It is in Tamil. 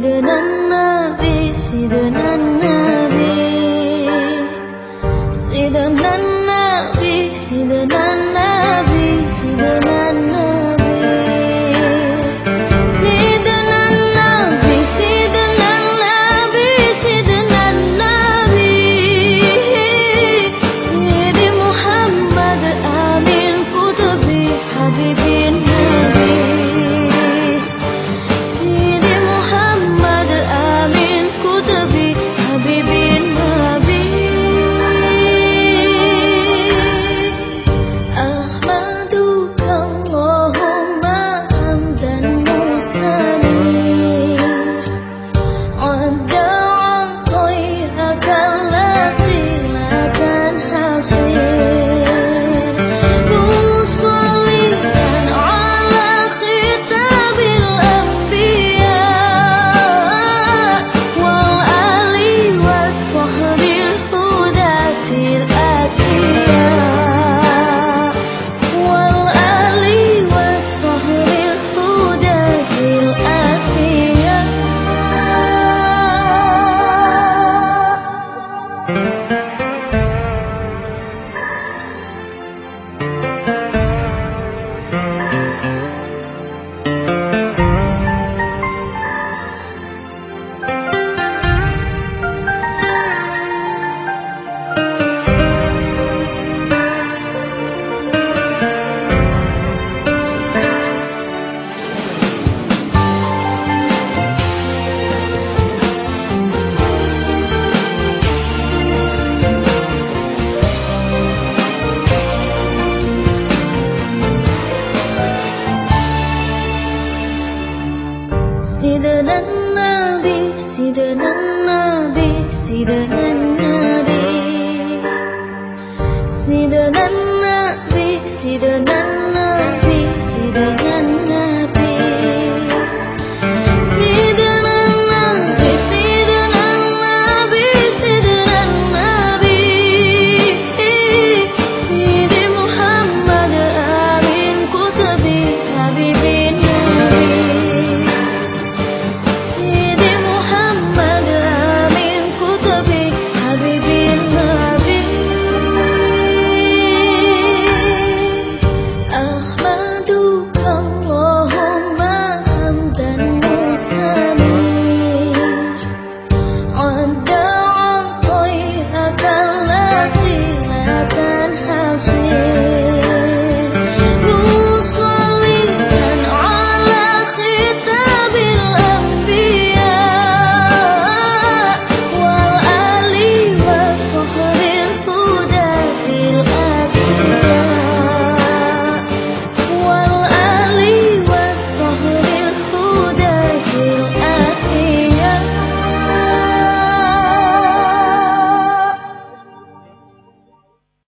denen ನನ್ನ ಬೇಸಿದನು